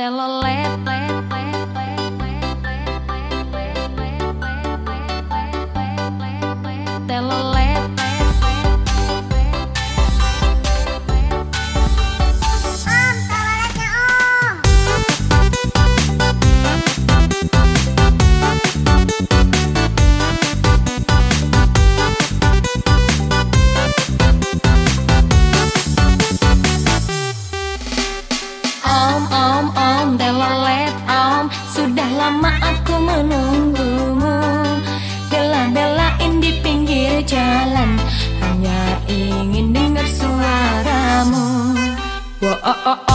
Tella lép lép lép lép Tella lép Om, om. lama aku menunggumu Bela-belain di pinggir jalan Hanya ingin dengar suaramu Wow, oh, oh.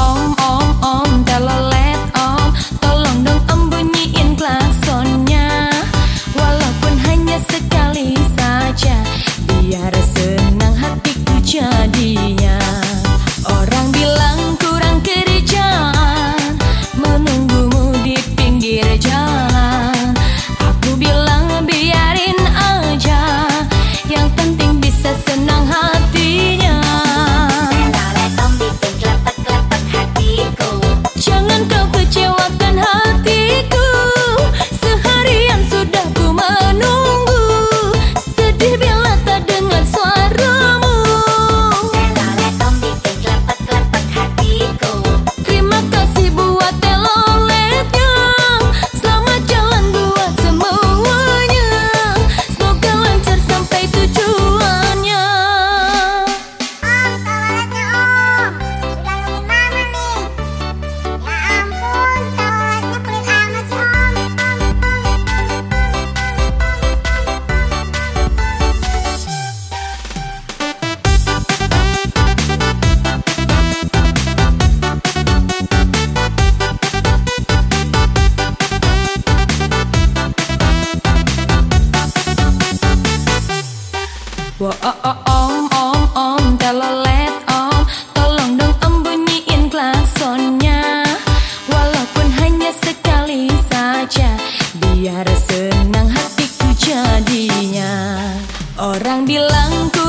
Oh oh, oh, oh, oh om om om telolet om Tolong dong om bunyiin klaksonnya. Walaupun hanya sekali saja Biar senang hatiku jadinya. Orang bilang ku